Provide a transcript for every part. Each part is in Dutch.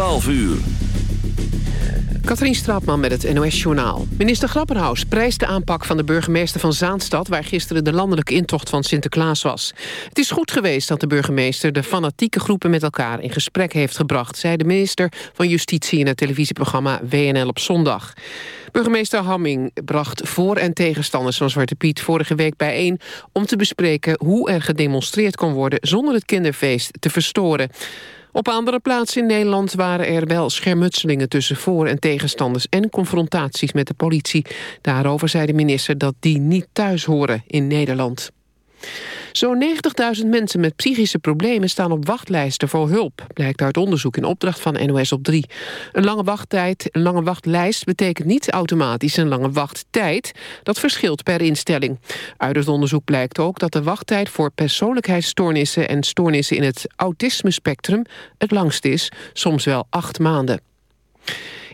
12 uur. Katrien Straatman met het NOS-journaal. Minister Grapperhaus prijst de aanpak van de burgemeester van Zaanstad... waar gisteren de landelijke intocht van Sinterklaas was. Het is goed geweest dat de burgemeester de fanatieke groepen met elkaar... in gesprek heeft gebracht, zei de minister van Justitie... in het televisieprogramma WNL op zondag. Burgemeester Hamming bracht voor- en tegenstanders van Zwarte Piet... vorige week bijeen om te bespreken hoe er gedemonstreerd kon worden... zonder het kinderfeest te verstoren. Op andere plaatsen in Nederland waren er wel schermutselingen tussen voor- en tegenstanders en confrontaties met de politie. Daarover zei de minister dat die niet thuis horen in Nederland. Zo'n 90.000 mensen met psychische problemen staan op wachtlijsten voor hulp, blijkt uit onderzoek in opdracht van NOS op 3. Een lange wachttijd, een lange wachtlijst betekent niet automatisch een lange wachttijd. Dat verschilt per instelling. Uit het onderzoek blijkt ook dat de wachttijd voor persoonlijkheidsstoornissen en stoornissen in het autisme-spectrum het langst is, soms wel acht maanden.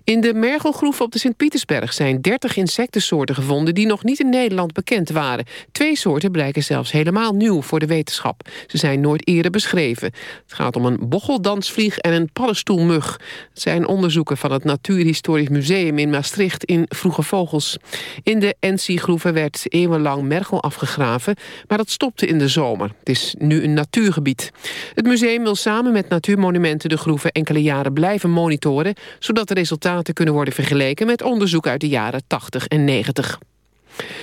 In de mergelgroef op de Sint-Pietersberg zijn 30 insectensoorten gevonden die nog niet in Nederland bekend waren. Twee soorten blijken zelfs helemaal nieuw voor de wetenschap. Ze zijn nooit eerder beschreven. Het gaat om een bocheldansvlieg en een paddenstoelmug. Het zijn onderzoeken van het Natuurhistorisch Museum in Maastricht in Vroege Vogels. In de NC-groeven werd eeuwenlang mergel afgegraven, maar dat stopte in de zomer. Het is nu een natuurgebied. Het museum wil samen met Natuurmonumenten de groeven enkele jaren blijven monitoren, zodat de resultaten kunnen worden vergeleken met onderzoek uit de jaren 80 en 90.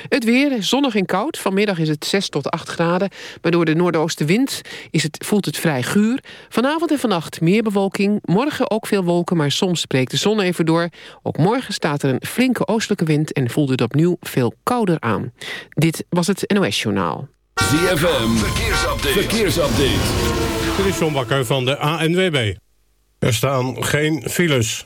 Het weer, zonnig en koud. Vanmiddag is het 6 tot 8 graden. Maar door de noordoostenwind is het, voelt het vrij guur. Vanavond en vannacht meer bewolking. Morgen ook veel wolken, maar soms breekt de zon even door. Ook morgen staat er een flinke oostelijke wind... en voelt het opnieuw veel kouder aan. Dit was het NOS Journaal. ZFM, verkeersupdate. verkeersupdate. Dit is John Bakker van de ANWB. Er staan geen files.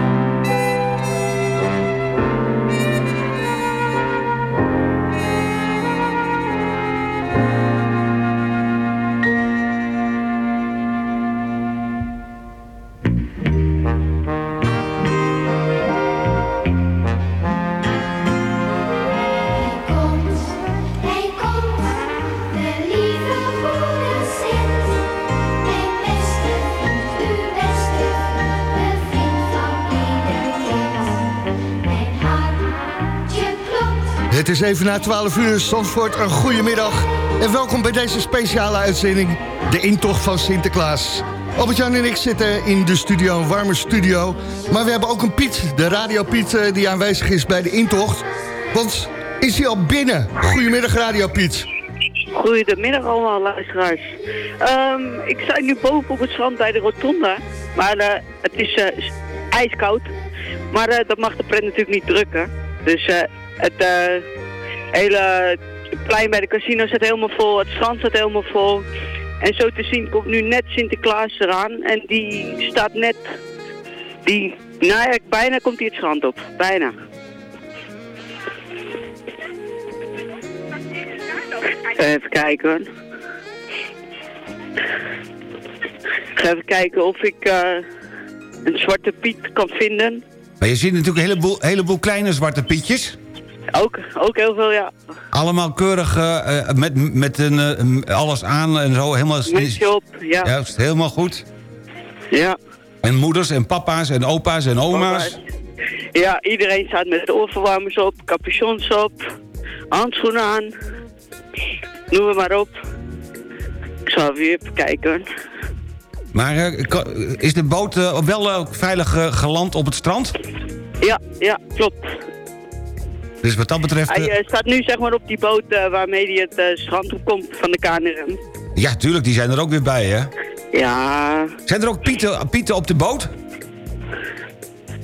Is even na 12 uur, Zandvoort, een goede middag. En welkom bij deze speciale uitzending, de intocht van Sinterklaas. Albert-Jan en ik zitten in de studio, een warme studio. Maar we hebben ook een Piet, de Radio Piet, eh, die aanwezig is bij de intocht. Want is hij al binnen? Goedemiddag Radio Piet. Goedemiddag allemaal luisteraars. Ehm, ik sta nu boven op het strand bij de rotonde. Maar eh, het is eh, ijskoud. Maar eh, dat mag de pret natuurlijk niet drukken. Dus het hele plein bij de casino staat helemaal vol, het strand staat helemaal vol. En zo te zien komt nu net Sinterklaas eraan en die staat net, die, nou ja, bijna komt hij het strand op, bijna. Even kijken. Even kijken of ik eh, een zwarte piet kan vinden. Maar je ziet natuurlijk een heleboel, heleboel kleine zwarte pietjes. Ook, ook heel veel, ja. Allemaal keurig eh, eh, met, met een, eh, alles aan en zo. Helemaal, Mutsje op, ja. Juist, helemaal goed. Ja. En moeders en papa's en opa's en oma's. Ja, iedereen staat met de oorverwarmers op, capuchons op, handschoenen aan. Noem het maar op. Ik zal weer even kijken. Maar is de boot wel veilig geland op het strand? Ja, ja, klopt. Dus wat dat betreft... Hij eh, eh, staat nu zeg maar op die boot eh, waarmee hij het eh, strand op komt van de KNRM. ja, tuurlijk, die zijn er ook weer bij, hè? Ja, Zijn er ook pieten, pieten op de boot?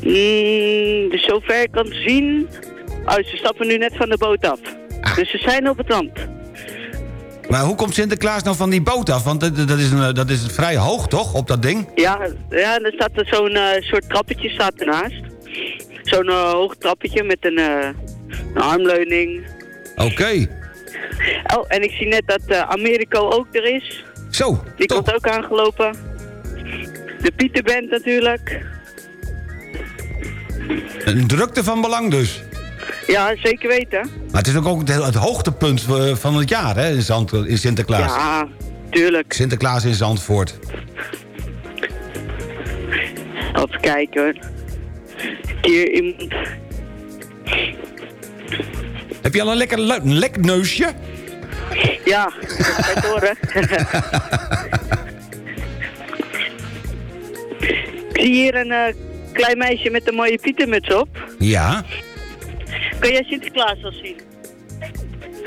mm, dus zover ik kan zien... Oh, ze stappen nu net van de boot af. Dus ze zijn op het land. Maar hoe komt Sinterklaas nou van die boot af? Want dat, is, een, dat is vrij hoog, toch, op dat ding? Ja, ja er staat zo'n soort trappetje staat ernaast. Zo'n hoog trappetje met een, een armleuning. Oké. Oh, en ik zie net dat eh, Americo ook er is. Zo, Die top. komt ook aangelopen. De Pieterband natuurlijk. Een drukte van belang dus. Ja, zeker weten. Maar het is ook, ook het, hoogtepunt eh, van het jaar, hè, in, Zand, in Sinterklaas. Ja, tuurlijk. Sinterklaas in Zandvoort. Even kijken hoor. Hier iemand. Heb je al een lekker lu- lek neusje? Ja, dat horen. ik zie hier een eh, klein meisje met een mooie pietermuts op. Ja. Kun jij Sinterklaas al zien?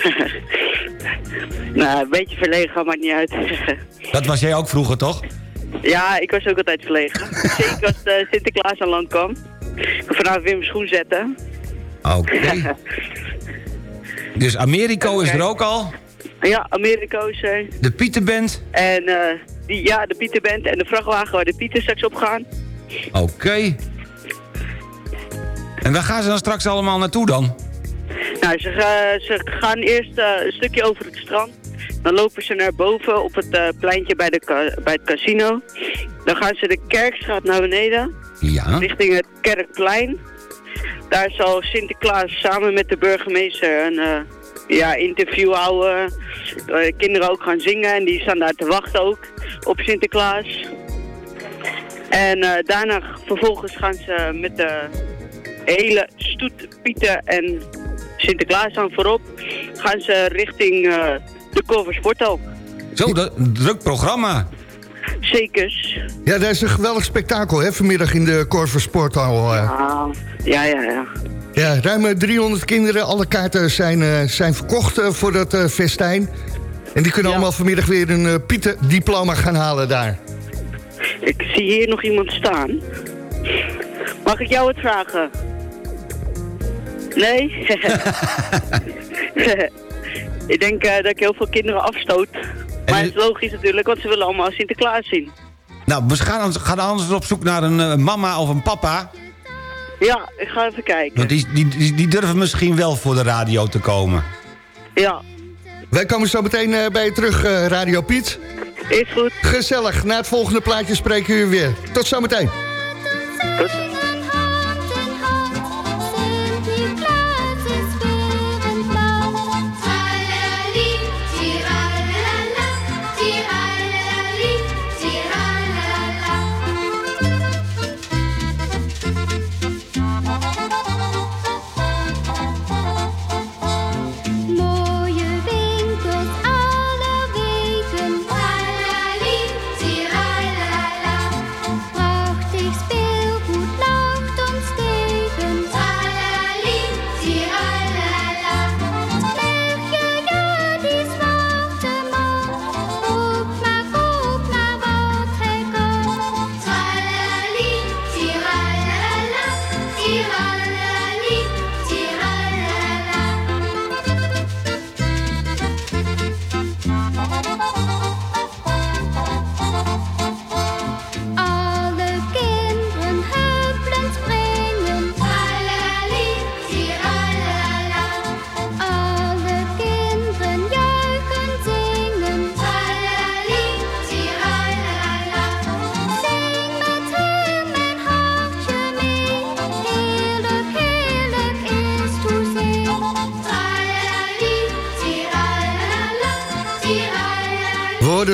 nou, een beetje verlegen, maakt niet uit. Dat was jij ook vroeger, toch? ja, ik was ook altijd verlegen. Zeker als de Sinterklaas aan land kwam. Ik kon vanavond weer mijn schoen zetten. Oké. dus Americo is er ook al. ja, Amerika's. eh, De Pieterband. En eh, die, ja, de Pieterband en de vrachtwagen waar de Pieten straks op gaan. Oké. En waar gaan ze dan straks allemaal naartoe dan? Nou, ze, ze gaan eerst eh, een stukje over het strand. Dan lopen ze naar boven op het eh, pleintje bij, de bij het casino. Dan gaan ze de Kerkstraat naar beneden, Ja. richting het Kerkplein. Daar zal Sinterklaas samen met de burgemeester een eh, ja, interview houden. Eh, kinderen ook gaan zingen en die staan daar te wachten ook op Sinterklaas. En eh, daarna vervolgens gaan ze met de hele stoet Pieten en Sinterklaas dan voorop, gaan ze richting de Sporthal. Zo, dat, druk programma. Zekers. Ja, daar is een geweldig spektakel hè, vanmiddag in de Corver Sporthal. eh. Ah, ja, ja, ja. Ja, ruim eh, 300 kinderen. Alle kaarten zijn, eh, zijn verkocht eh, voor dat eh, festijn. En die kunnen Ja. allemaal vanmiddag weer een uh, Pieter-diploma gaan halen daar. Ik zie hier nog iemand staan. Mag ik jou het vragen? Nee? ik denk eh, dat ik heel veel kinderen afstoot. Maar het is logisch natuurlijk, want ze willen allemaal Sinterklaas zien. Nou, we gaan, gaan anders op zoek naar een eh, mama of een papa. Ja, ik ga even kijken. Want die, die, die, die durven misschien wel voor de radio te komen. Ja, Wij komen zo meteen eh, bij je terug, eh, Radio Piet. is goed. Gezellig. Na het volgende plaatje spreken we u weer. Tot zometeen. Tot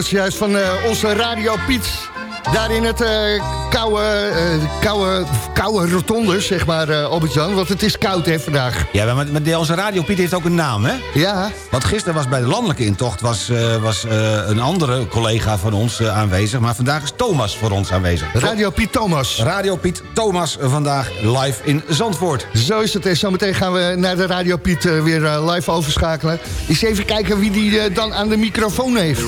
het juist van eh, onze Radio Piet. Daar in het eh, koude, eh, koude, koude rotonde, zeg maar, Albert-Jan. Want het is koud, hè, vandaag. Ja, maar, maar de- onze Radio Piet heeft ook een naam, hè? Ja, Want gisteren was bij de landelijke intocht was, was een andere collega van ons aanwezig. Maar vandaag is Thomas voor ons aanwezig. Radio Piet Thomas. Radio Piet Thomas vandaag live in Zandvoort. Zo is het. En zometeen gaan we naar de Radio Piet weer live overschakelen. Eens even kijken wie die dan aan de microfoon heeft.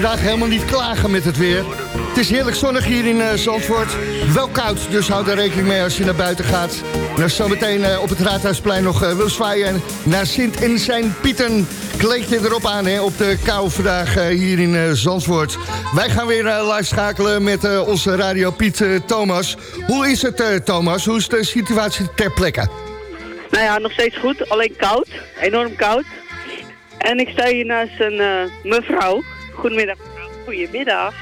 Vandaag helemaal niet klagen met het weer. Het is heerlijk zonnig hier in eh, Zandvoort. Wel koud, dus houd er rekening mee als je naar buiten gaat. En als je zo meteen eh, op het Raadhuisplein nog eh, wil zwaaien... naar Sint en zijn Pieten, kleed je erop aan hè, op de kou vandaag hier in Zandvoort. Wij gaan weer live schakelen met onze Radio Piet Thomas. Hoe is het, Thomas? Hoe is de situatie ter plekke? Nou ja, nog steeds goed. Alleen koud. Enorm koud. En ik sta hier naast een mevrouw. Goedemiddag mevrouw. Goedemiddag.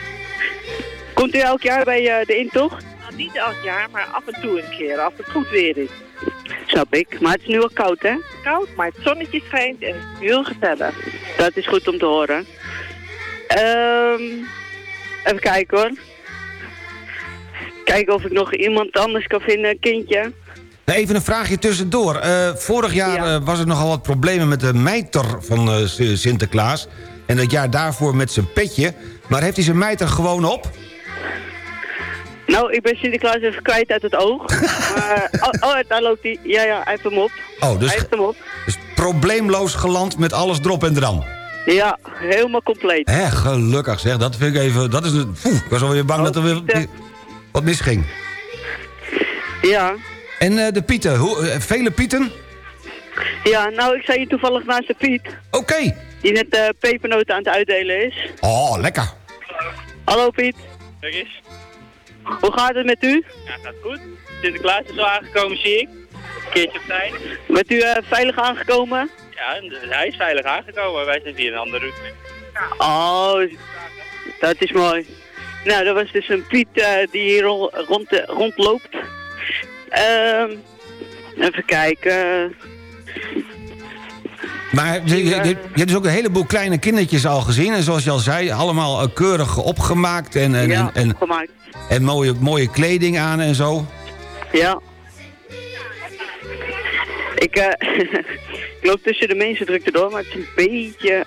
Komt u elk jaar bij eh, de intocht? Nou, niet elk jaar, maar af en toe een keer, als het goed weer is. Snap ik. Maar het is nu wel koud, hè? Koud, maar het zonnetje schijnt en het is heel gezellig. Dat is goed om te horen. Ehm even kijken hoor. Kijken of ik nog iemand anders kan vinden, een kindje. Even een vraagje tussendoor. Eh, vorig jaar eh, was er nogal wat problemen met de mijter van eh, Sinterklaas. En dat jaar daarvoor met zijn petje. Maar heeft hij zijn mijter gewoon op? Nou, ik ben Sinterklaas even kwijt uit het oog. maar, oh, oh, daar loopt hij. Ja, ja, hij heeft hem op. Oh, dus, Hij heeft hem op. dus probleemloos geland met alles erop en dran. Ja, helemaal compleet. Hé, gelukkig zeg. Dat vind ik even... Dat is een, poeh, ik was alweer bang dat er weer Pieten. wat misging. Ja. En eh, de Pieten, hoe, eh, vele Pieten? Ja, nou, ik sta hier toevallig naast de Piet. Oké. Die net eh, pepernoten aan het uitdelen is. Oh, lekker. Hallo Piet. Kijk eens. Hoe gaat het met u? Ja, gaat goed. Sinterklaas is al aangekomen, zie ik. Een keertje op tijd. Bent u eh, veilig aangekomen? Ja, hij is veilig aangekomen. Wij zijn via een andere route. Oh, dat is mooi. Nou, dat was dus een Piet eh, die hier ro- rond, rondloopt. Ehm even kijken. Maar je, je, hebt dus ook een heleboel kleine kindertjes al gezien. En zoals je al zei, allemaal eh, keurig opgemaakt. En, en, ja, en, en, opgemaakt. en mooie, mooie kleding aan en zo. Ja. Ik, eh, ik loop tussen de mensen druk door, maar het is een beetje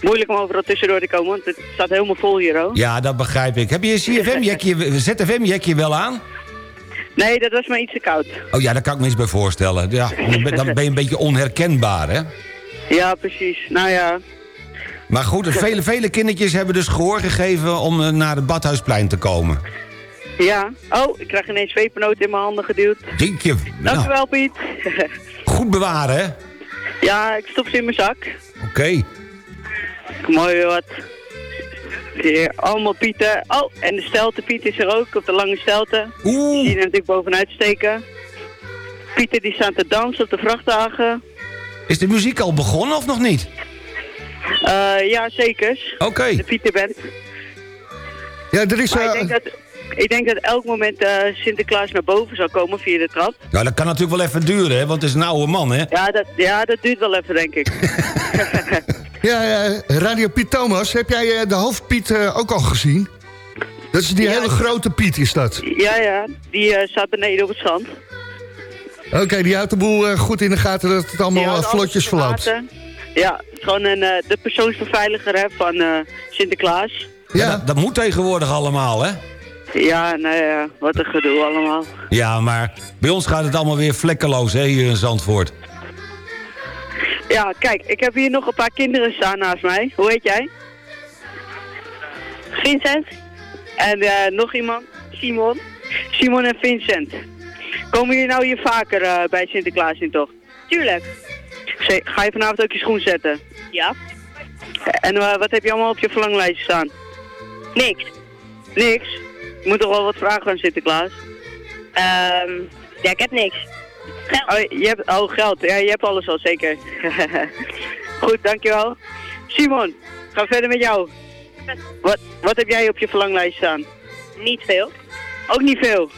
moeilijk om overal tussendoor te komen, want het staat helemaal vol hier ook. Ja, dat begrijp ik. Heb je je CFM-jekje, ZFM-jekje wel aan? Nee, dat was maar iets te koud. Oh ja, daar kan ik me eens bij voorstellen. Ja, dan ben- je een beetje onherkenbaar, hè? Ja, precies. Nou ja, Maar goed, vele, vele kindertjes hebben dus gehoor gegeven om eh, naar het Badhuisplein te komen. ja. Oh, ik krijg ineens zweepnoot in mijn handen geduwd. Jeetje, nou, Dankjewel, Piet. goed bewaren, hè? ja, ik stop ze in mijn zak. Oké. Mooi wat. Hier, allemaal Pieten. Oh, en de stelte Piet is er ook, op de lange stelte. Die zie je Oeh, natuurlijk bovenuit steken. Pieten die staan te dansen op de vrachtwagen. is de muziek al begonnen of nog niet? Eh, ja, zeker. Oké. De Pieterband. Ja, er is... Maar ik eh, denk dat, ik denk dat elk moment eh, Sinterklaas naar boven zal komen via de trap. Nou, dat kan natuurlijk wel even duren, hè? Want het is een oude man, hè? Ja, dat, ja, dat duurt wel even, denk ik. Ja, ja, Radio Piet Thomas, heb jij eh, de hoofdpiet eh, ook al gezien? Dat is die Ja, hele grote Piet, is dat. ja, ja, die eh, staat beneden op het strand. Oké, die houdt de boel eh, goed in de gaten dat het allemaal vlotjes verloopt. gaten. Ja, het is gewoon een, eh, de persoonsbeveiliger hè, van eh, Sinterklaas. Ja, Ja, dat, dat moet tegenwoordig allemaal, hè? Ja, nou ja, wat een gedoe allemaal. Ja, maar bij ons gaat het allemaal weer vlekkeloos, hè, hier in Zandvoort. Ja, kijk, ik heb hier nog een paar kinderen staan naast mij. Hoe heet jij? Vincent. En eh, nog iemand? Simon. Simon en Vincent. Komen jullie nou hier vaker eh, bij Sinterklaas in toch? Tuurlijk. Ze- Ga je vanavond ook je schoen zetten? Ja. En eh, wat heb je allemaal op je verlanglijst staan? Niks. Niks? Je moet toch wel wat vragen aan Sinterklaas? Ehm, ja, ik heb niks. Oh, je hebt, oh, geld. Ja, je hebt alles al, zeker. Goed, dankjewel. Simon, ga verder met jou. Wat, wat heb jij op je verlanglijst staan? Niet veel. Ook niet veel?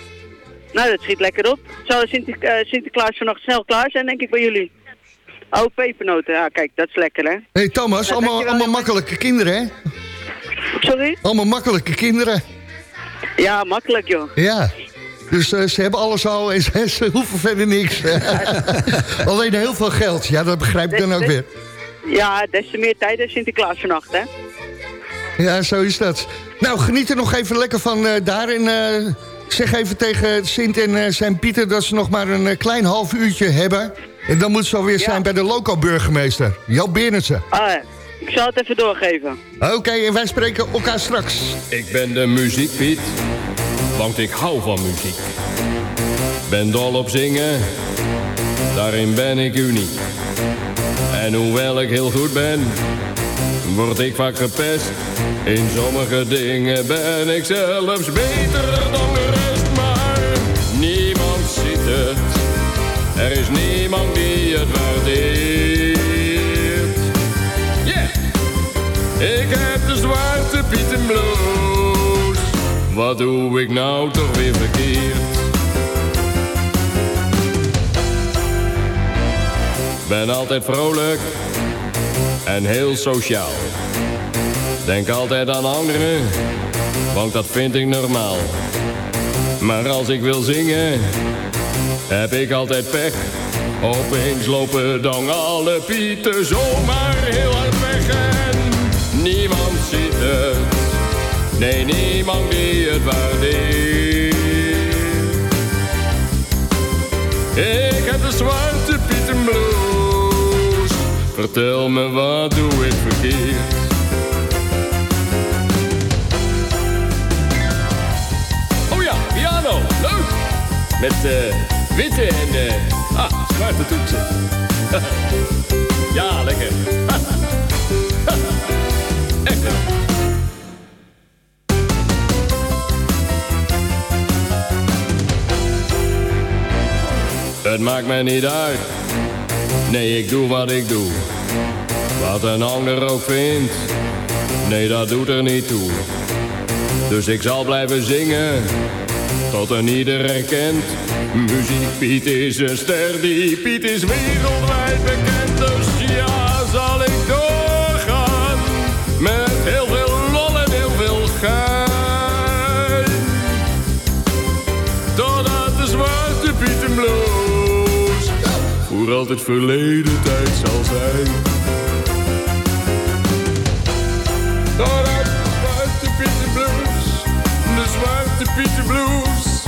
Nou, dat schiet lekker op. Zou Sinter, eh, Sinterklaas vannacht snel klaar zijn, denk ik, bij jullie? Oh, pepernoten. Ja, kijk, dat is lekker, hè? hey Thomas, Ja, allemaal, allemaal makkelijke kinderen, hè? Sorry? Allemaal makkelijke kinderen. Ja, makkelijk, joh. Ja. Dus eh, ze hebben alles al en ze, ze hoeven verder niks. Alleen heel veel geld. Ja, dat begrijp ik dan ook weer. Ja, des te meer tijd is Sinterklaas vannacht, hè? Ja, zo is dat. Nou, geniet er nog even lekker van eh, daar. En eh, zeg even tegen Sint en eh, zijn Pieter dat ze nog maar een klein half uurtje hebben. En dan moet ze alweer zijn bij de loco-burgemeester. Joop Berendsen. Ah, ja. ik zal het even doorgeven. Oké, en wij spreken elkaar straks. Ik ben de muziekpiet, want ik hou van muziek. Ben dol op zingen, daarin ben ik uniek. En hoewel ik heel goed ben, word ik vaak gepest. In sommige dingen ben ik zelfs beter dan de rest, maar niemand ziet het. Er is niemand die het waardeert. Yeah! Ik heb de zwarte Pieten blues. Wat doe ik nou toch weer verkeerd? Ben altijd vrolijk en heel sociaal. Denk altijd aan anderen, want dat vind ik normaal. Maar als ik wil zingen, heb ik altijd pech. Opeens lopen dan alle pieten zomaar heel hard weg en niemand ziet het. Nee, niemand die het waardeert. Ik heb de zwarte pieten. Vertel me wat doe ik verkeerd? Oh ja, piano, leuk! Met eh, witte en eh, ah, zwarte toetsen. ja, lekker. Echt wel. Het maakt mij niet uit. Nee, ik doe wat ik doe. Wat een ander ook vindt. Nee, dat doet er niet toe. Dus ik zal blijven zingen. Tot een ieder herkent. Muziek Piet is een ster. Die Piet is wereldwijd bekend. Voor altijd verleden tijd zal zijn. Totdat de zwarte Piet blues, de zwarte Piet blues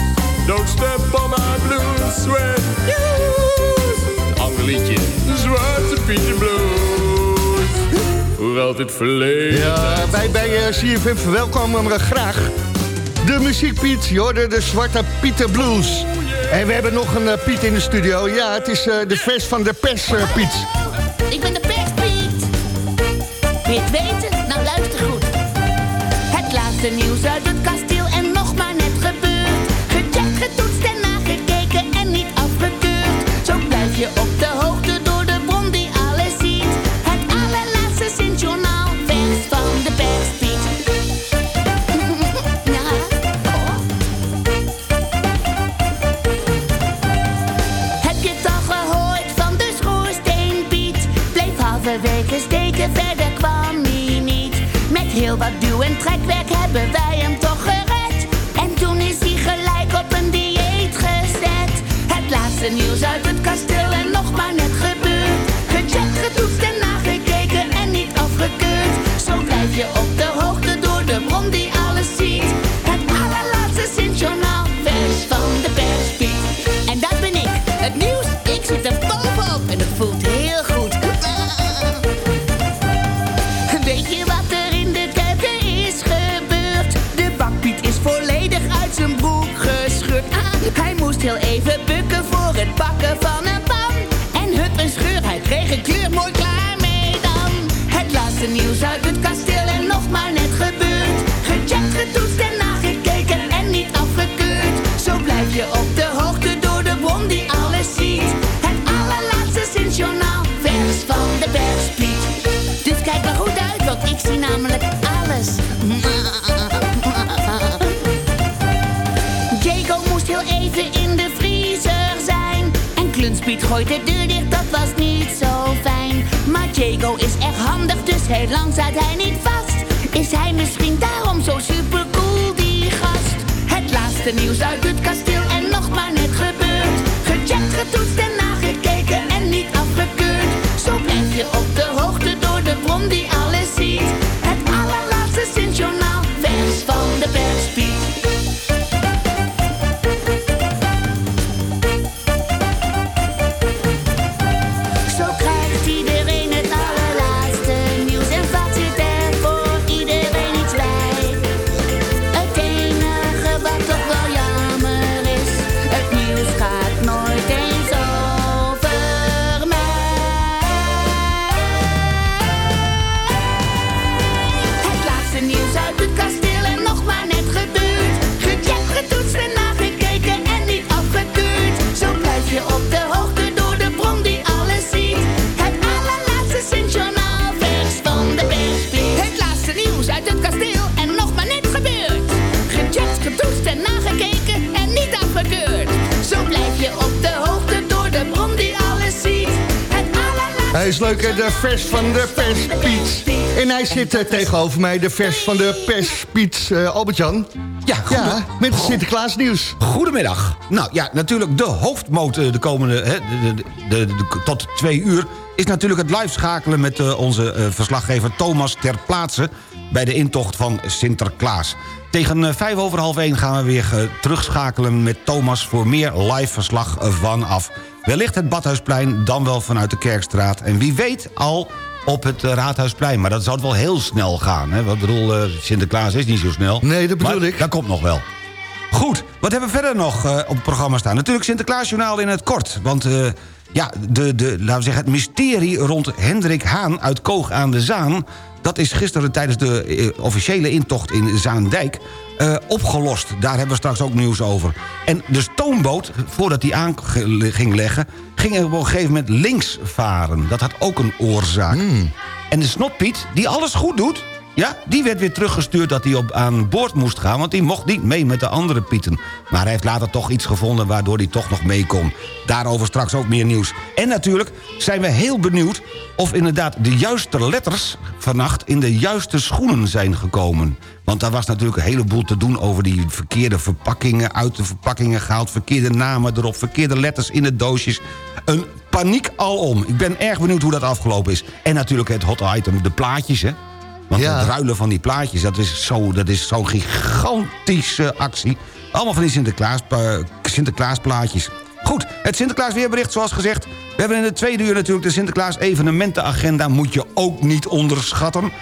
Don't step on my blue sweat shoes. Ander liedje. Zwarte Pietje Blues. Voor altijd verleden. Ja, wij bij eh, CFM verwelkomen hem graag. De muziekpiet, je hoorde de Zwarte Pieter Blues. En we hebben nog een eh, Piet in de studio. Ja, het is eh, de vers van de pers, eh, Piet. Ik ben de perspiet. Wil je het weten? Nou, luister goed. Het laatste nieuws uit het kasteel verder kwam hij niet. Met heel wat duw- en trekwerk hebben wij hem toch gered. En toen is hij gelijk op een dieet gezet. Het laatste nieuws uit het kasteel en nog maar net gebeurd. Gecheckt, getoetst en nagekeken en niet afgekeurd. Zo blijf je op de hoogte door de bron die alles ziet. Het allerlaatste Sint-Journaal, vers van de perspiet. En dat ben ik, het nieuws, namelijk alles. Jago moest heel even in de vriezer zijn. En Klunspiet gooit de deur dicht, dat was niet zo fijn. Maar Jago is echt handig, dus heel lang hij niet vast. Leuk, hè, de vers van de perspiet. En hij zit eh, tegenover mij, de vers van de perspiet, eh Albert-Jan. Ja, ja, met het Sinterklaas nieuws. Goedemiddag. Nou ja, natuurlijk de hoofdmoot eh, de komende... Hè, de, de, tot twee uur... is natuurlijk het live schakelen met onze verslaggever Thomas ter plaatse... bij de intocht van Sinterklaas. Tegen vijf over half één gaan we weer terugschakelen met Thomas... voor meer live verslag vanaf wellicht het Badhuisplein... dan wel vanuit de Kerkstraat. En wie weet al op het eh, Raadhuisplein. Maar dat zou het wel heel snel gaan. Hè? Wat ik bedoel, eh, Sinterklaas is niet zo snel. Nee, dat bedoel Maar ik. Dat komt nog wel. Goed, wat hebben we verder nog eh, op het programma staan? Natuurlijk Sinterklaasjournaal in het kort. Want ja, de, de, laten we zeggen, het mysterie rond Hendrik Haan uit Koog aan de Zaan... dat is gisteren tijdens de eh, officiële intocht in Zaandijk eh, opgelost. Daar hebben we straks ook nieuws over. En de stoomboot, voordat hij aan ging leggen... ging er op een gegeven moment links varen. Dat had ook een oorzaak. En de snotpiet, die alles goed doet... Ja, die werd weer teruggestuurd dat hij op, aan boord moest gaan... want die mocht niet mee met de andere pieten. Maar hij heeft later toch iets gevonden waardoor hij toch nog mee kon. Daarover straks ook meer nieuws. En natuurlijk zijn we heel benieuwd of inderdaad de juiste letters... vannacht in de juiste schoenen zijn gekomen. Want daar was natuurlijk een heleboel te doen over die verkeerde verpakkingen... uit de verpakkingen gehaald, verkeerde namen erop... verkeerde letters in de doosjes. Een paniek alom. Ik ben erg benieuwd hoe dat afgelopen is. En natuurlijk het hot item, de plaatjes, hè. Want Ja. het ruilen van die plaatjes, dat is zo- dat is zo'n gigantische actie. Allemaal van die Sinterklaas pa- Sinterklaasplaatjes. Goed, het Sinterklaas weerbericht zoals gezegd. We hebben in de tweede uur natuurlijk de Sinterklaas evenementenagenda... moet je ook niet onderschatten.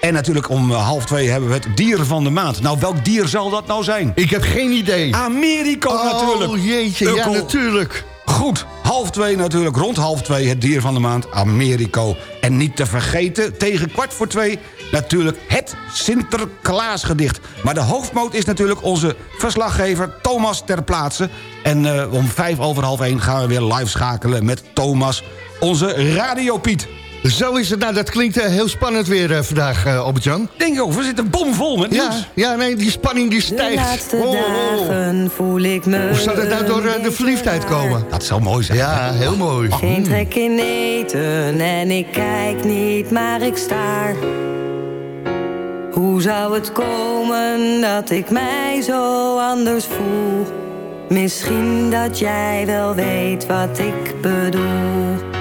En natuurlijk om half twee hebben we het dier van de maand. Nou, welk dier zal dat nou zijn? Ik heb geen idee. Americo Oh, natuurlijk. jeetje, ja, natuurlijk. Goed, half twee natuurlijk, rond half twee het dier van de maand, Americo. En niet te vergeten, tegen kwart voor twee natuurlijk het Sinterklaasgedicht. Maar de hoofdmoot is natuurlijk onze verslaggever Thomas ter plaatse. En eh, om vijf over half één gaan we weer live schakelen met Thomas, onze Radio Piet. Zo is het. Nou, dat klinkt eh, heel spannend weer eh, vandaag, eh Albert-Jan. Denk je ook, we zitten bomvol met Ja, nieuws. ja, nee, die spanning die De stijgt. laatste Oh, oh, oh. dagen voel ik me. Hoe zou dat nou door de verliefdheid komen? Dat zou mooi zijn. Ja, heel mooi. Geen trek in eten en ik kijk niet, maar ik staar. Hoe zou het komen dat ik mij zo anders voel? Misschien dat jij wel weet wat ik bedoel.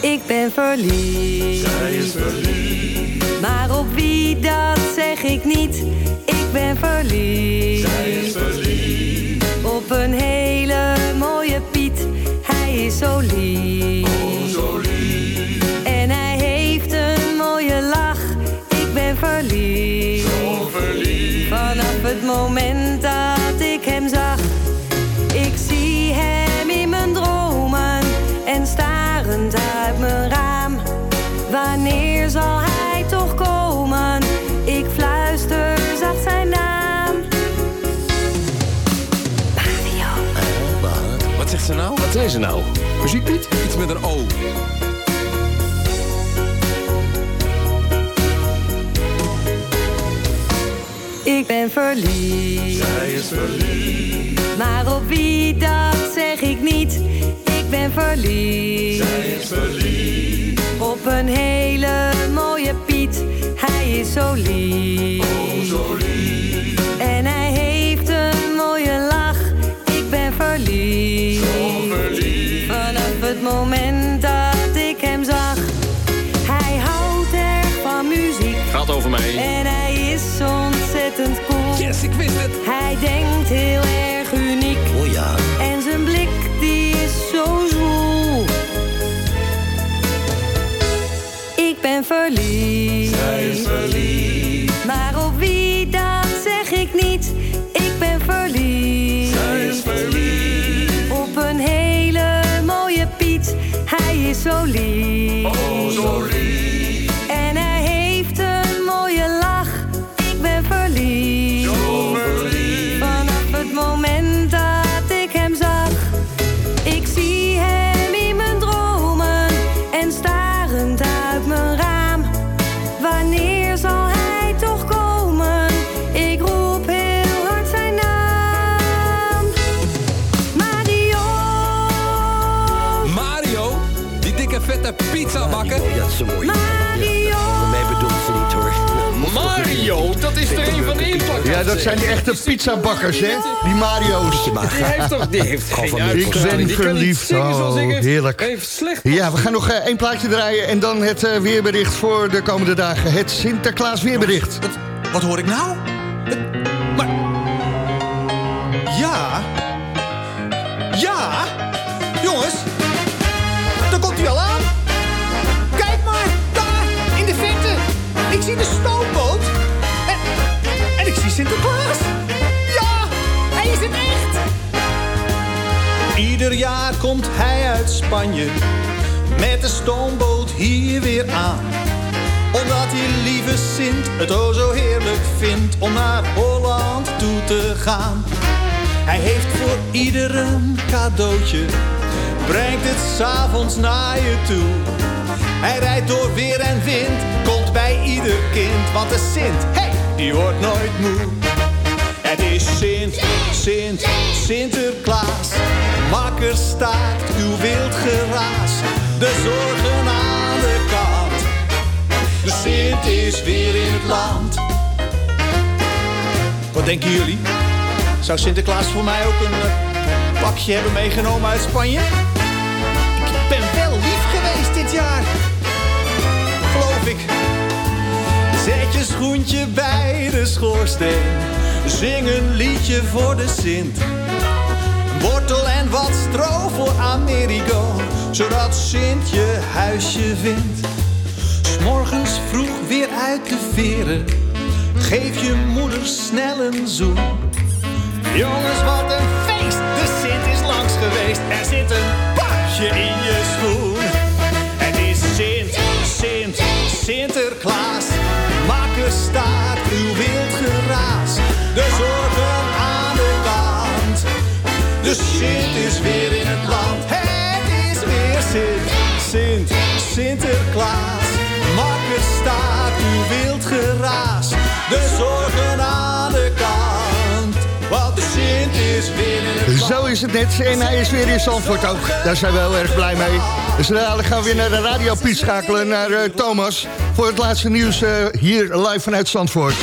Ik ben verliefd. Zij is verliefd. Maar op wie dat zeg ik niet. Ik ben verliefd. Zij is verliefd. Op een hele mooie Piet. Hij is zo lief. Oh, zo lief. En hij heeft een mooie lach. Ik ben verliefd. Zo verliefd. Vanaf het moment dat Wat zegt ze nou? Wat zei ze nou? Muziekpiet? Iets met een O. Ik ben verliefd. Zij is verliefd. Maar op wie dat zeg ik niet. Ik ben verliefd. Zij is verliefd. Op een hele mooie Piet. Hij is zo lief. Oh, zo lief. En hij heeft een mooie lach. Ik ben verliefd. Vanaf het moment dat ik hem zag. Hij houdt erg van muziek. Gaat over mij. En hij is ontzettend cool. Yes, ik wist het. Hij denkt heel erg uniek. Oh ja. En zijn blik die is zo zwoel. Ik ben verliefd. Hij is Ja, dat zijn die echte pizzabakkers, hè? Die Mario's. Die heeft toch die heeft geen Ik ben verliefd. Oh, heerlijk. Heeft slecht. Ja, we gaan nog eh, één plaatje draaien en dan het eh, weerbericht voor de komende dagen. Het Sinterklaas weerbericht. Wat hoor ik nou? Met de stoomboot hier weer aan omdat die lieve Sint het o zo heerlijk vindt om naar Holland toe te gaan. Hij heeft voor ieder een cadeautje, brengt het s'avonds naar je toe. Hij rijdt door weer en wind, komt bij ieder kind, want de Sint, hey, die wordt nooit moe. Het is Sint, Sint, Sinterklaas. Makker staakt uw wild geraas. De zorgen aan de kant. De Sint is weer in het land. Wat denken jullie? Zou Sinterklaas voor mij ook een eh, pakje hebben meegenomen uit Spanje? ben wel lief geweest dit jaar. Geloof ik. Zet je schoentje bij de schoorsteen. Zing een liedje voor de Sint. Wortel en wat stro voor Amerigo. Zodat Sint je huisje vindt. S'morgens vroeg weer uit de veren. Geef je moeder snel een zoen. Jongens, wat een feest! De Sint is langs geweest. Er zit een pasje in je schoen. Het is Sint, Sint, Sinterklaas. Maak staat uw wild geraas. De zorgen Sint is weer in het land. Het is weer Sint, Sint, Sinterklaas. Maak staat uw wild geraas. De zorgen aan de kant. Want de Sint is weer in het land. Zo is het net. En hij is weer in Zandvoort ook. Daar zijn we heel erg blij mee. Dus dadelijk gaan we weer naar de radio Piet schakelen naar eh, Thomas. Voor het laatste nieuws eh, hier live vanuit Zandvoort.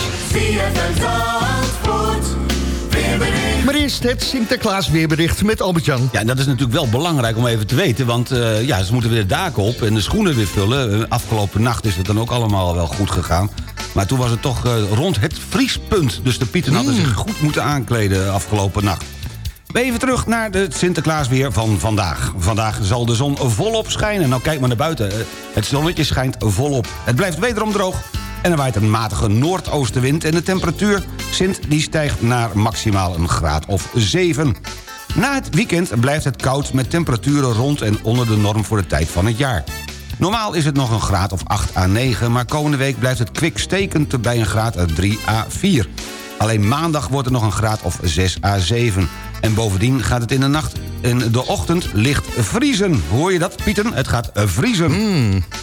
Maar eerst het Sinterklaas weerbericht met Albert-Jan. Ja, en dat is natuurlijk wel belangrijk om even te weten... want eh, ja, ze moeten weer de daken op en de schoenen weer vullen. Eh, Afgelopen nacht is het dan ook allemaal wel goed gegaan. Maar toen was het toch eh, rond het vriespunt. Dus de pieten hadden zich goed moeten aankleden afgelopen nacht. Even terug naar de Sinterklaasweer van vandaag. Vandaag zal de zon volop schijnen. Nou, kijk maar naar buiten. Het zonnetje schijnt volop. Het blijft wederom droog. En er waait een matige noordoostenwind. En de temperatuur Sint die stijgt naar maximaal een graad of 7. Na het weekend blijft het koud met temperaturen rond en onder de norm voor de tijd van het jaar. Normaal is het nog een graad of 8 à 9, maar komende week blijft het kwik stekend bij een graad of 3 à 4. Alleen maandag wordt het nog een graad of 6 à 7. En bovendien gaat het in de nacht en de ochtend licht vriezen. Hoor je dat, Pieten? Het gaat eh, vriezen.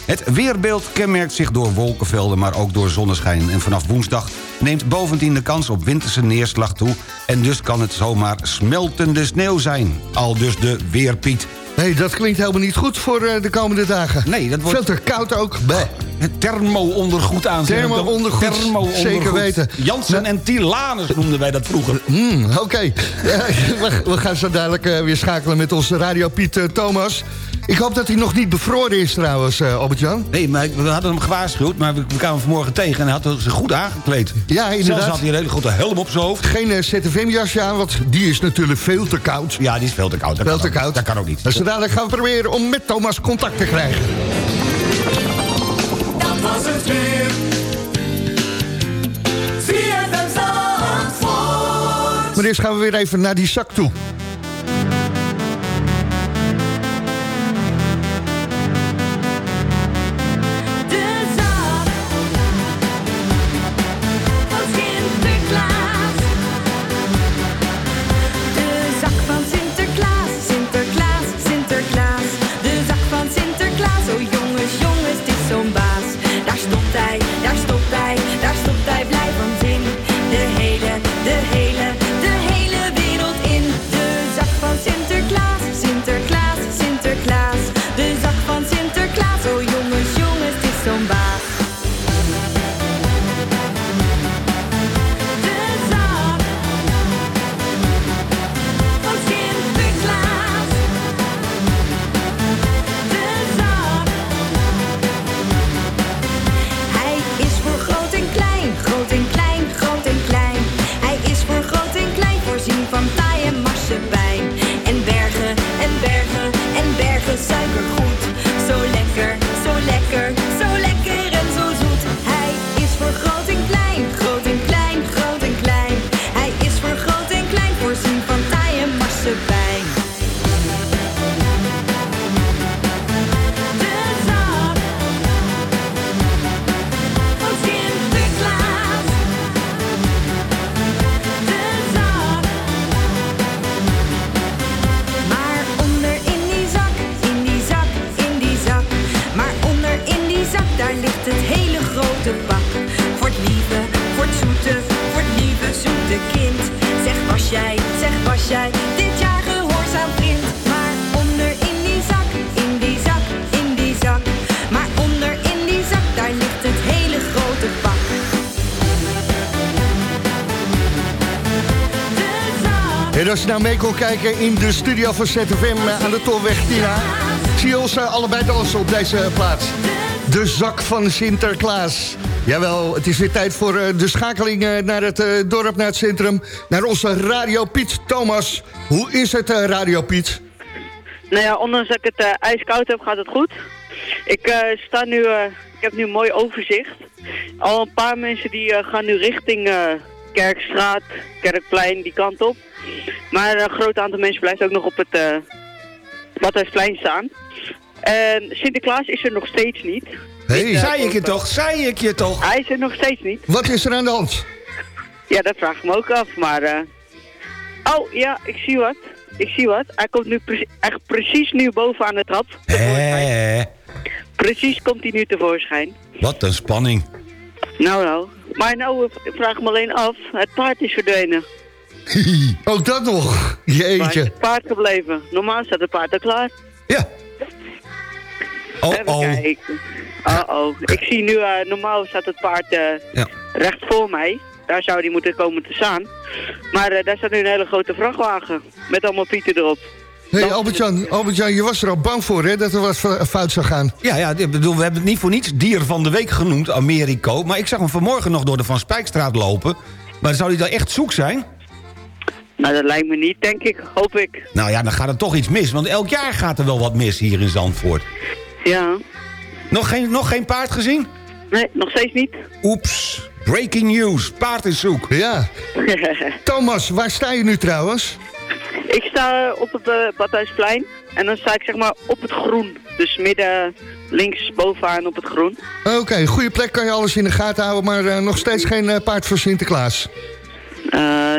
Het weerbeeld kenmerkt zich door wolkenvelden, maar ook door zonneschijn. En vanaf woensdag neemt bovendien de kans op winterse neerslag toe... en dus kan het zomaar smeltende sneeuw zijn. Al dus de weerpiet. Nee, dat klinkt helemaal niet goed voor eh, de komende dagen. Nee, dat wordt... Veel te koud ook. Het thermo-ondergoed aan. Thermo-ondergoed, zeker weten. Jansen en Tilanus noemden wij dat vroeger. Hmm, Oké, we, we gaan zo dadelijk eh, weer schakelen met onze radio Piet eh, Thomas. Ik hoop dat hij nog niet bevroren is trouwens, eh, Albert-Jan. Nee, maar we hadden hem gewaarschuwd, maar we we kwamen vanmorgen tegen... en hij had zich goed aangekleed. Ja, Zelfs inderdaad. had hij een hele grote helm op zijn hoofd. Geen eh, ZFM-jasje aan, want die is natuurlijk veel te koud. Ja, die is veel te koud. Dat Veel kan te ook- koud. Dat kan ook niet. Dus dadelijk gaan we proberen om met Thomas contact te krijgen. Dat was het weer. ZFM. Maar eerst gaan we weer even naar die zak toe. Als je nou mee kon kijken in de studio van ZFM eh, aan de Tolweg Tina... Zie je ons eh, allebei dansen op deze plaats. De zak van Sinterklaas. Jawel, het is weer tijd voor eh, de schakeling eh, naar het eh, dorp, naar het centrum. Naar onze Radio Piet. Thomas, hoe is het eh, Radio Piet? Nou ja, ondanks dat ik het eh, ijskoud heb, gaat het goed. Ik eh, sta nu, eh, ik heb nu een mooi overzicht. Al een paar mensen die eh, gaan nu richting eh, Kerkstraat, Kerkplein, die kant op. Maar een groot aantal mensen blijft ook nog op het eh Badhuisplein staan. En Sinterklaas is er nog steeds niet. Hey. Zei ik je toch, zei ik je toch. Hij is er nog steeds niet. Wat is er aan de hand? Ja, dat vraag ik me ook af, maar... eh Oh, ja, ik zie wat. Ik zie wat. Hij komt nu echt precies nu bovenaan de trap. Hé, Precies komt hij nu tevoorschijn. wat een spanning. Nou, nou. Maar nou, eh, ik vraag me alleen af. Het paard is verdwenen. Ook dat nog. Waar Jeetje. is het paard gebleven? Normaal staat het paard al klaar. Ja. Oh, Even oh. kijken. Uh-oh. Ik zie nu, eh, normaal staat het paard eh, Ja. recht voor mij. Daar zou die moeten komen te staan. Maar eh, daar staat nu een hele grote vrachtwagen. Met allemaal pieten erop. Hey, Albert-Jan, Albert-Jan, je was er al bang voor hè, dat er wat fo- fout zou gaan. Ja, ja, ik bedoel, we hebben het niet voor niets dier van de week genoemd, Americo. Maar ik zag hem vanmorgen nog door de Van Spijkstraat lopen. Maar zou hij dan echt zoek zijn? Nou, dat lijkt me niet, denk ik. Hoop ik. Nou ja, dan gaat er toch iets mis. Want elk jaar gaat er wel wat mis hier in Zandvoort. Ja. Nog geen, nog geen paard gezien? Nee, nog steeds niet. Oeps. Breaking news. Paard is zoek. Ja. Thomas, waar sta je nu trouwens? ik sta op het uh, Badhuisplein. En dan sta ik zeg maar op het groen. Dus midden links bovenaan op het groen. Oké, goede plek kan je alles in de gaten houden... maar eh, nog steeds geen eh, paard voor Sinterklaas. Eh,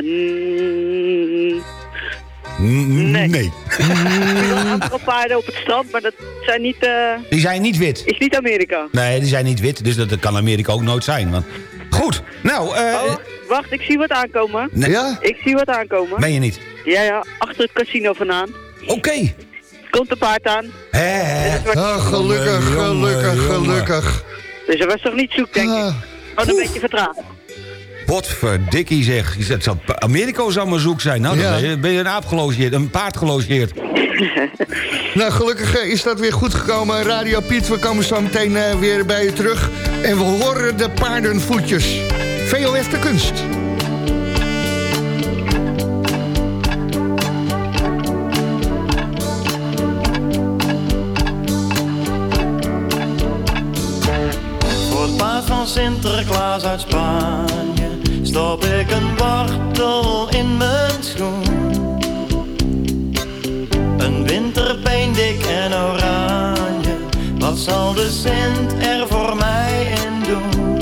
Nee. nee. er andere paarden op het strand, maar dat zijn niet... eh, Die zijn niet wit. is niet Amerika. Nee, die zijn niet wit. Dus dat, kan Amerika ook nooit zijn. Want... Goed. Nou, eh Oh, wacht, ik zie wat aankomen. Nee. Ja? Ik zie wat aankomen. ben je niet? Ja, ja, achter het casino vandaan. Oké. Komt een paard aan. Hé, hé. Oh, gelukkig, gelukkig, gelukkig. Dus dat was toch niet zoek, denk ik. Ah, Oh, een beetje vertraagd. Potverdikkie zeg. Zou Amerika zou maar zoek zijn. Nou, dan Ja. ben je, een aap gelogeerd, een paard gelogeerd. Nou, gelukkig eh, is dat weer goed gekomen. Radio Piet, we komen zo meteen eh, weer bij je terug. En we horen de paardenvoetjes. VOF de kunst. Voor het paard van Sinterklaas uit Spanje stop ik een wortel in mijn schoen. Een winterpeen dik en oranje, wat zal de Sint er voor mij in doen?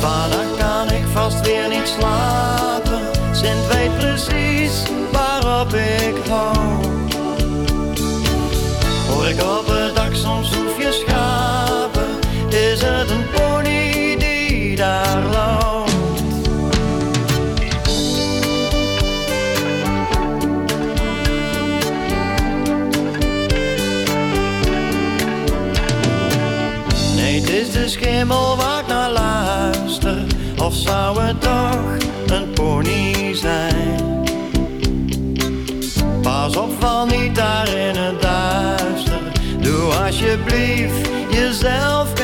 Vannacht kan ik vast weer niet slapen, Sint weet precies waarop ik hoop. Hoor ik op het dak soms schimmel waar ik naar luister, of zou het toch een pony zijn? Pas op, val niet daar in het duister. Doe alsjeblieft jezelf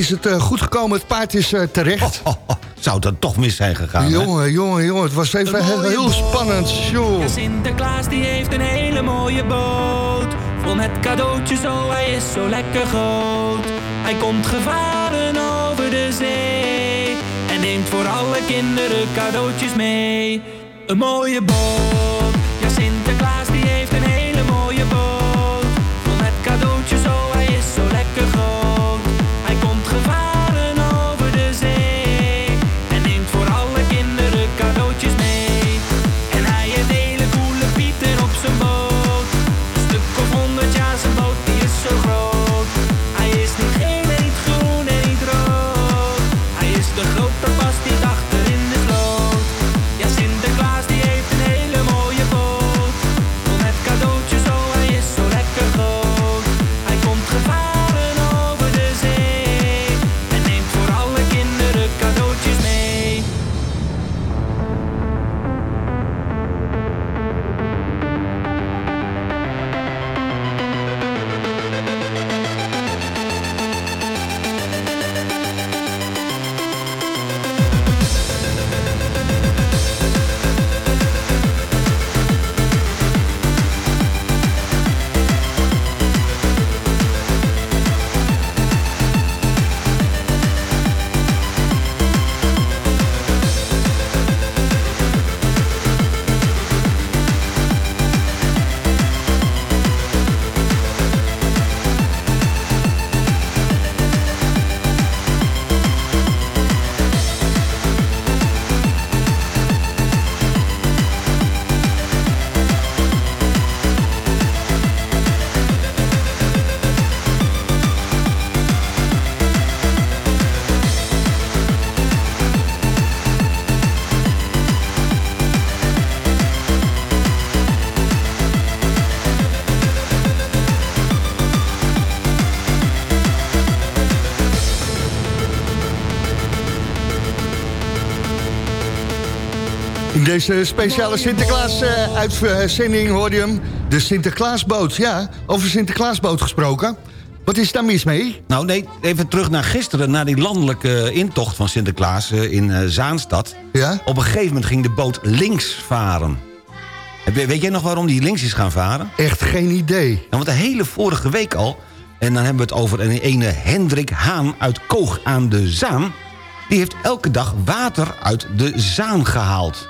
is het eh, goed gekomen. Het paard is eh, terecht. Zou het dan toch mis zijn gegaan? hè? jongen, jongen, jongen. Het was even heel, heel spannend. Joh. Ja, Sinterklaas die heeft een hele mooie boot. Vol met cadeautjes, oh hij is zo lekker groot. Hij komt gevaren over de zee. En neemt voor alle kinderen cadeautjes mee. Een mooie boot. Deze speciale Sinterklaas-uitzending hoorde je hem. De Sinterklaasboot. Ja, over Sinterklaasboot gesproken. Wat is daar mis mee? Nou nee, even terug naar gisteren, naar die landelijke intocht van Sinterklaas eh, in eh, Zaanstad. Ja? Op een gegeven moment ging de boot links varen. Weet jij nog waarom die links is gaan varen? Echt geen idee. Nou, want de hele vorige week al, en dan hebben we het over een ene Hendrik Haan uit Koog aan de Zaan... die heeft elke dag water uit de Zaan gehaald.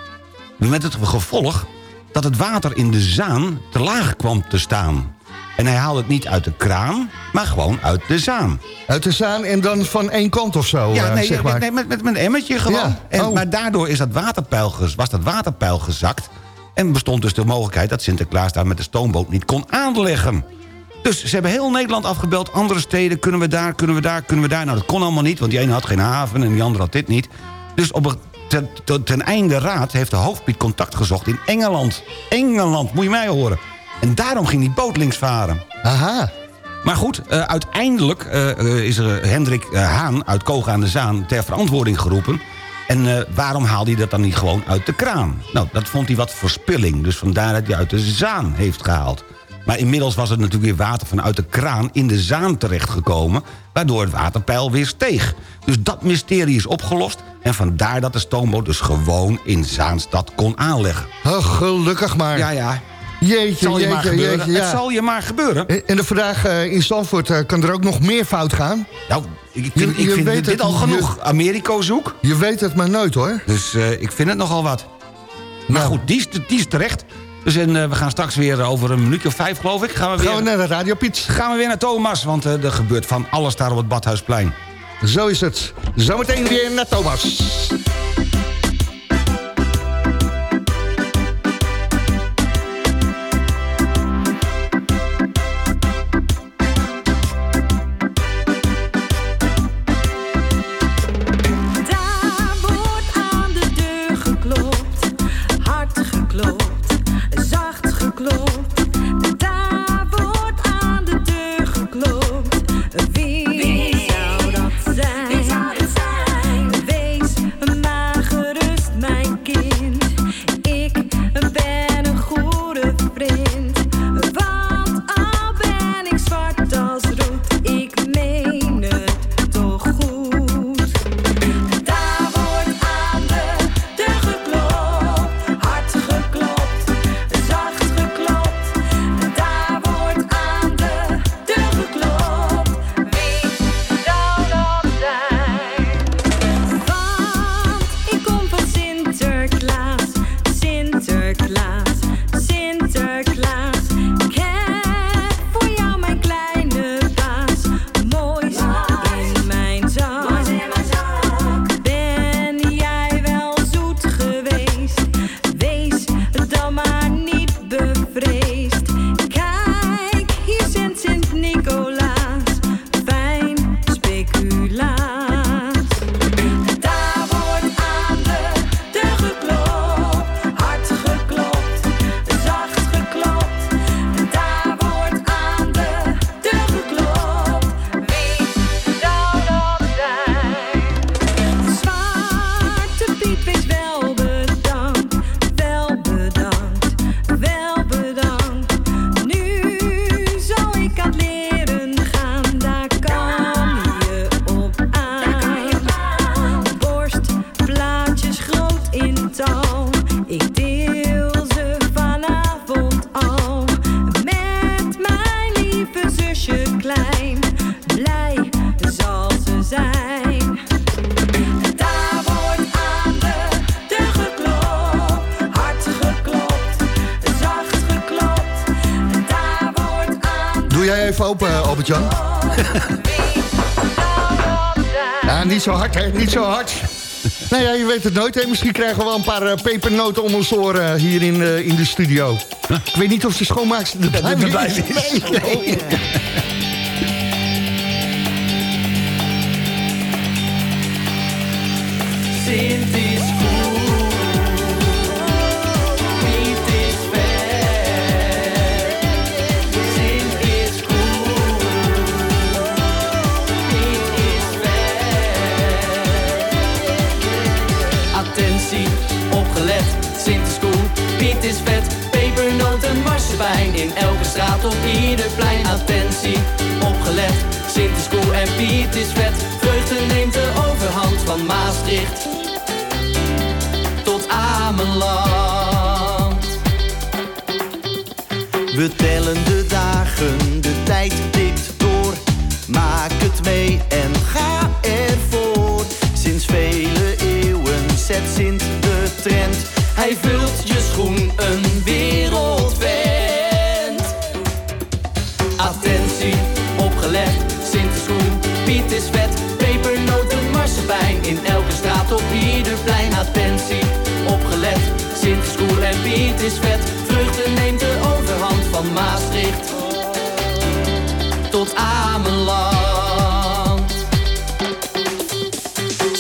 Met het gevolg dat het water in de Zaan te laag kwam te staan. En hij haalde het niet uit de kraan, maar gewoon uit de Zaan. Uit de zaan en dan van één kant of zo, Ja, eh, nee, zeg maar. nee, met, met, met een emmertje gewoon. Ja. En, Oh. Maar daardoor is dat waterpeil, was dat waterpeil gezakt... en bestond dus de mogelijkheid dat Sinterklaas daar met de stoomboot niet kon aanleggen. Dus ze hebben heel Nederland afgebeld, andere steden... kunnen we daar, kunnen we daar, kunnen we daar. Nou, dat kon allemaal niet, want die ene had geen haven en die andere had dit niet. Dus op een, ten, ten, ten einde raad heeft de hoofdpiet contact gezocht in Engeland. Engeland, moet je mij horen. En daarom ging die boot links varen. Aha. Maar goed, eh, uiteindelijk eh, eh, is er Hendrik Haan uit Koog aan de Zaan ter verantwoording geroepen. En waarom haalde hij dat dan niet gewoon uit de kraan? Nou, dat vond hij wat verspilling. Dus vandaar dat hij uit de Zaan heeft gehaald. Maar inmiddels was er natuurlijk weer water vanuit de kraan in de Zaan terechtgekomen... waardoor het waterpeil weer steeg. Dus dat mysterie is opgelost... en vandaar dat de stoomboot dus gewoon in Zaanstad kon aanleggen. Oh, gelukkig maar. Ja, ja. Jeetje, zal je jeetje, maar gebeuren. jeetje, ja. Het zal je maar gebeuren. En- de vraag eh, in Zandvoort, eh, kan er ook nog meer fout gaan? Nou, ik vind, ik vind dit, het, al je- genoeg. Americo zoek. Je weet het maar nooit, hoor. Dus eh, ik vind het nogal wat. Maar goed, die is, die is terecht. Dus en, eh, we gaan straks weer over een minuutje of vijf, geloof ik. Gaan we, weer, Gaan we naar de radiopiets. gaan we weer naar Thomas, want eh, er gebeurt van alles daar op het Badhuisplein. Zo is het. Zometeen weer naar Thomas. Even open, Albert-Jan? ja, niet zo hard, hè? Niet zo hard. Nou ja, je weet het nooit, hè? Misschien krijgen we wel een paar eh, pepernoten om ons oren hier in, eh, in de studio. Ik weet niet of de schoonmaakster erbij erbij is. is. Nee, nee. Sint elke straat op ieder plein. Attentie, opgelet, Sint is cool en Piet is vet. Vreugde neemt de overhand van Maastricht tot Ameland. We tellen de dagen, de tijd tikt door. Maak het mee en ga ervoor. Sinds vele eeuwen zet Sint de trend. Hij vult je schoen een Piet is vet. Vreugde neemt de overhand van Maastricht tot Ameland.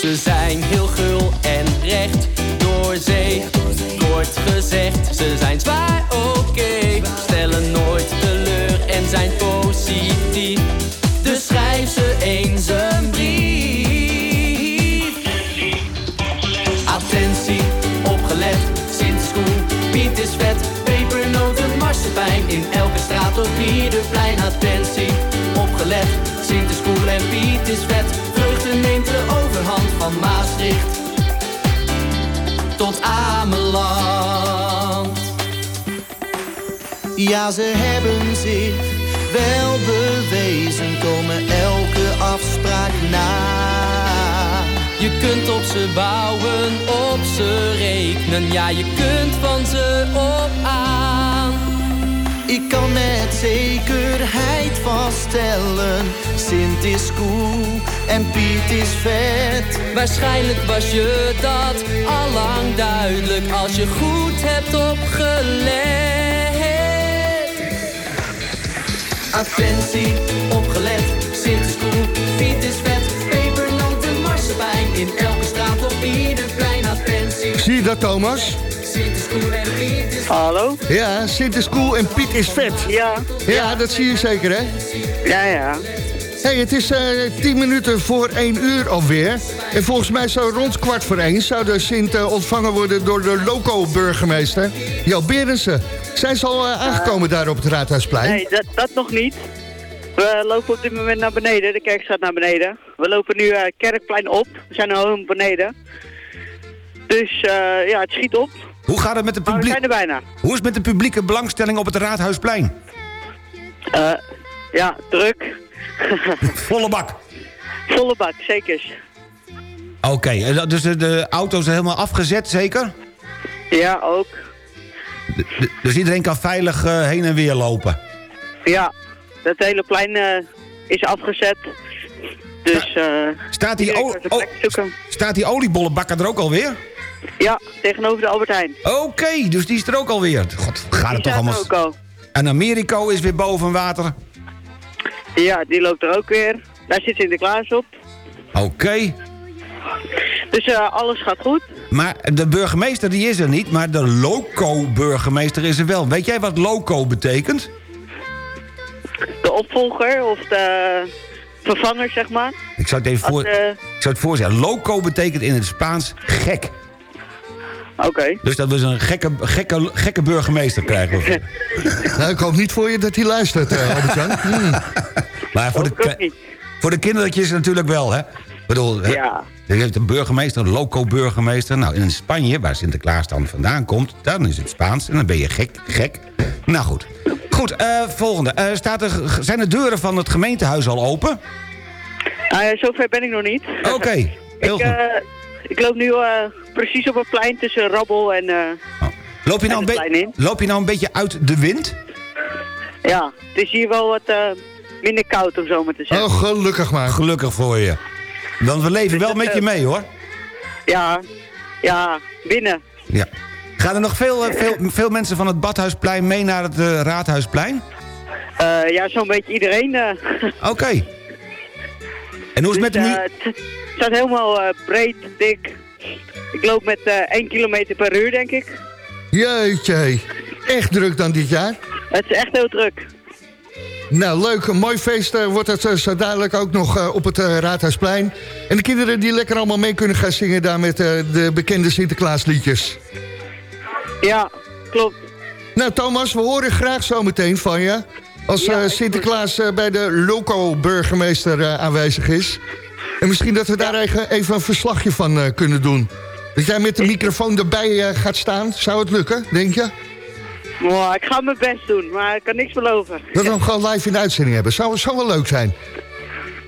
Ze zijn heel gul en recht door zee. Kort gezegd, ze zijn zwaar oké. Ieder plein. Attentie, opgelet, Sint is cool en Piet is vet. Vreugde neemt de overhand van Maastricht tot Ameland. Ja, ze hebben zich wel bewezen, komen elke afspraak na. Je kunt op ze bouwen, op ze rekenen. Ja, je kunt van ze op aan. Ik kan met zekerheid vaststellen, Sint is cool en Piet is vet. Waarschijnlijk was je dat allang duidelijk als je goed hebt opgelet. Attentie, opgelet, Sint is cool, Piet is vet. Pepernoten, marsepein, in elke straat op ieder plein. Attentie, Zie je dat, Thomas? Sint is cool en Piet is Hallo? Ja, Sint is cool en Piet is vet. Ja. Ja, dat zie je zeker, hè? Ja, ja. hey, het is eh 10 minuten voor 1 uur alweer. En volgens mij zo rond kwart voor 1 zou de Sint eh, ontvangen worden door de loco-burgemeester, Jo Berensen. Zijn ze al eh, aangekomen daar op het Raadhuisplein? Nee, dat, dat nog niet. We lopen op dit moment naar beneden. De kerk staat naar beneden. We lopen nu Kerkplein op. We zijn nu al beneden. Dus ja, het schiet op. Hoe gaat het met de we publiek? zijn er bijna. Hoe is het met de publieke belangstelling op het Raadhuisplein? Eh, ja, druk. Volle bak. Volle bak, zeker. Oké, dus de, auto's zijn helemaal afgezet, zeker? Ja, ook. Dus iedereen kan veilig eh, heen en weer lopen? Ja, dat hele plein eh, is afgezet. Dus eh Staat die, staat die oliebollenbakker er ook alweer? Ja, tegenover de Albert Heijn. Oké, dus die is er ook alweer. God, gaat het toch allemaal... ook al. En Americo is weer boven water. Ja, die loopt er ook weer. Daar zit Sinterklaas op. Oké. Dus eh, alles gaat goed. Maar de burgemeester die is er niet, maar de loco-burgemeester is er wel. Weet jij wat loco betekent? De opvolger of de vervanger, zeg maar. Ik zou het even voor, Als, ik zou het voorstellen. Loco betekent in het Spaans gek. Oké. Dus dat we een gekke, gekke, gekke burgemeester krijgen. Nou, ik hoop niet voor je dat hij luistert, Albert-Jan. Hmm. Maar voor de, voor de kindertjes natuurlijk wel, hè? Ik bedoel, hè, Ja. je hebt een burgemeester, een loco-burgemeester. Nou, in Spanje, waar Sinterklaas dan vandaan komt... dan is het Spaans en dan ben je gek. gek. Nou goed. Goed, eh, volgende. Eh, staat er, zijn de deuren van het gemeentehuis al open? Zover ben ik nog niet. Oké, heel ik, goed. Ik loop nu eh, precies op het plein tussen Rabbel en... eh, Loop je, nou een het plein be- in. loop je nou een beetje uit de wind? Ja, het is hier wel wat eh, minder koud om zo maar te zeggen. Oh, gelukkig maar. Gelukkig voor je. Want we leven wel met je mee, hoor. Ja, ja, binnen. Ja. Gaan er nog veel, veel, veel mensen van het Badhuisplein mee naar het Raadhuisplein? Eh, ja, zo'n beetje iedereen. eh. Oké. En hoe is het met de Dus, mu- eh, het staat helemaal eh, breed, dik. Ik loop met eh 1 kilometer per uur, denk ik. Jeetje, echt druk dan dit jaar. Het is echt heel druk. Nou, leuk. Een mooi feest eh, wordt het zo dadelijk ook nog op het Raadhuisplein. En de kinderen die lekker allemaal mee kunnen gaan zingen... daar met de bekende Sinterklaasliedjes. Ja, klopt. Nou, Thomas, we horen graag zo meteen van je... als Sinterklaas bij de loco-burgemeester aanwezig is. En misschien dat we daar even, even een verslagje van eh, kunnen doen. Dat jij met de microfoon erbij eh, gaat staan. Zou het lukken, denk je? Mwah, ik ga mijn best doen, maar ik kan niks beloven. Dat we hem gewoon live in de uitzending hebben. Zou, zou wel leuk zijn.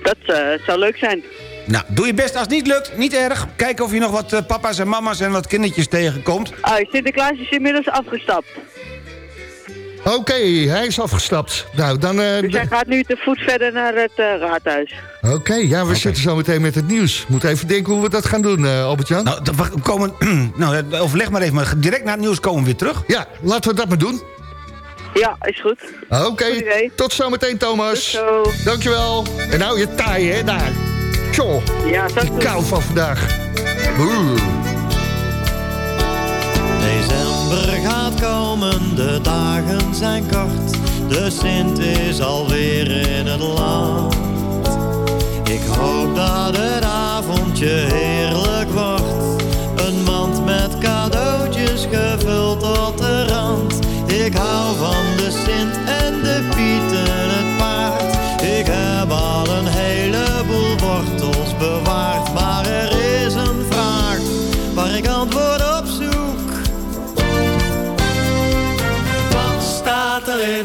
Dat eh, zou leuk zijn. Nou, doe je best als het niet lukt. Niet erg. Kijk of je nog wat eh, papa's en mama's en wat kindertjes tegenkomt. Ah, Sinterklaas is inmiddels afgestapt. Oké, hij is afgestapt. Nou, dan... eh, Dus hij gaat nu te voet verder naar het eh, raadhuis. Oké, ja, we zitten zo meteen met het nieuws. Moet even denken hoe we dat gaan doen, eh Albert-Jan. Nou, we komen... nou, overleg maar even. Maar direct na het nieuws komen we weer terug. Ja, laten we dat maar doen. Ja, is goed. Oké, tot zometeen Thomas. Dankjewel. En nou je taai, hè, daar. Tjoh, ja, die kou van vandaag. Oeh. December gaat komen, de dagen zijn kort. De Sint is alweer in het land. Ik hoop dat het avondje heerlijk wordt. Een mand met cadeautjes gevuld tot de rand. Ik hou van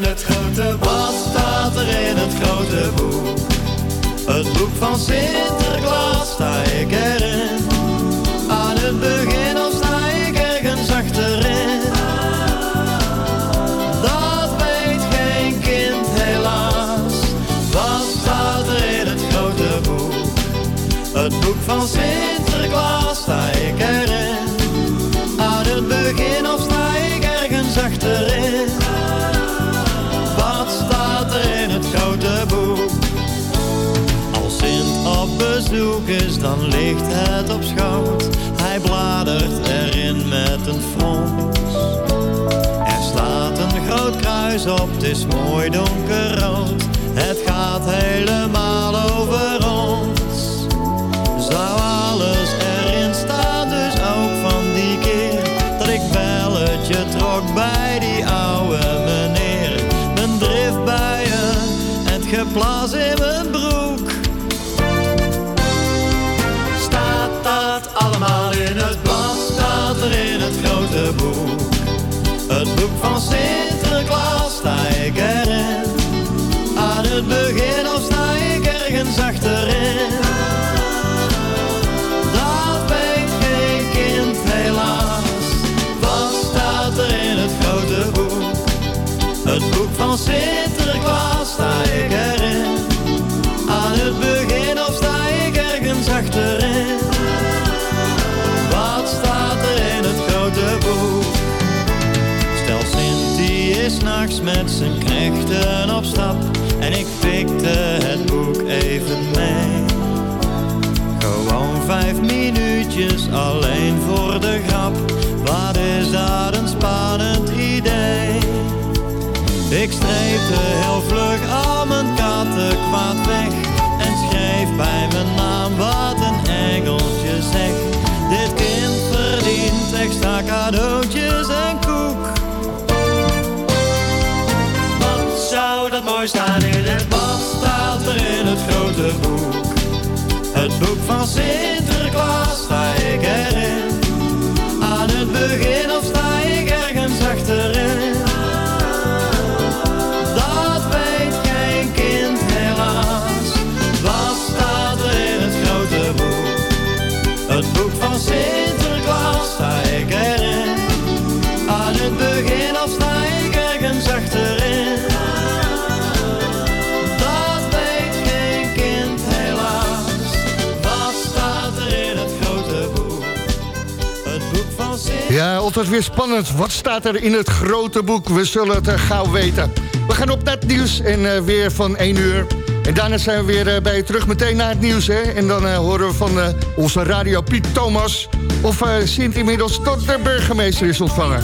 in het grote, wat staat er in het grote boek? Het boek van Sinterklaas sta ik erin. Dan ligt het op schoot. Hij bladert erin met een frons. Er staat een groot kruis op, het is mooi donkerrood. Het gaat helemaal over ons. Van Sinterklaas sta ik erin. Aan het begin of sta ik ergens achterin? Dat weet geen kind helaas. Wat staat er in het grote boek? Het boek van Sinterklaas sta ik erin. Aan het begin of sta ik ergens achterin? Is nachts met zijn knechten op stap. En ik pikte het boek even mee. Gewoon vijf minuutjes alleen voor de grap. Wat is dat een spannend idee? Ik streepte heel vlug al mijn katten kwaad weg. En schreef bij mijn naam wat een engeltje zegt. Dit kind verdient extra cadeautjes en mooi staan in het Wat staat er in het grote boek? Het boek van Sinterklaas sta ik erin. Aan het begin of sta altijd weer spannend. Wat staat er in het grote boek? We zullen het eh, gauw weten. We gaan op naar het nieuws en eh, weer van 1 uur. En daarna zijn we weer eh, bij je terug meteen naar het nieuws. Hè? En dan horen we van onze radio Piet Thomas... of Sint inmiddels tot de burgemeester is ontvangen.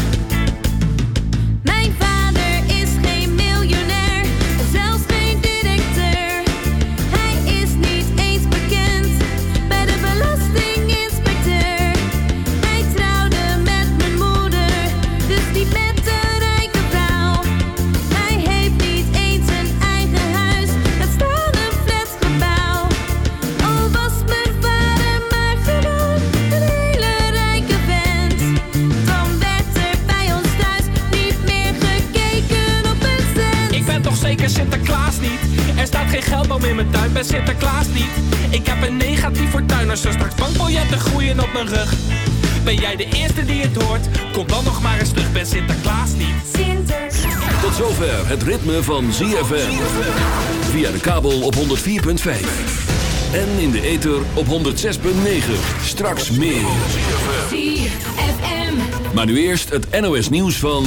Op mijn rug. Ben jij de eerste die het hoort? Kom dan nog maar eens terug, ben Sinterklaas niet. Sinterklaas. Tot zover het ritme van ZFM. Via de kabel op 104.5. En in de ether op 106.9. Straks meer. ZFM. Maar nu eerst het NOS nieuws van...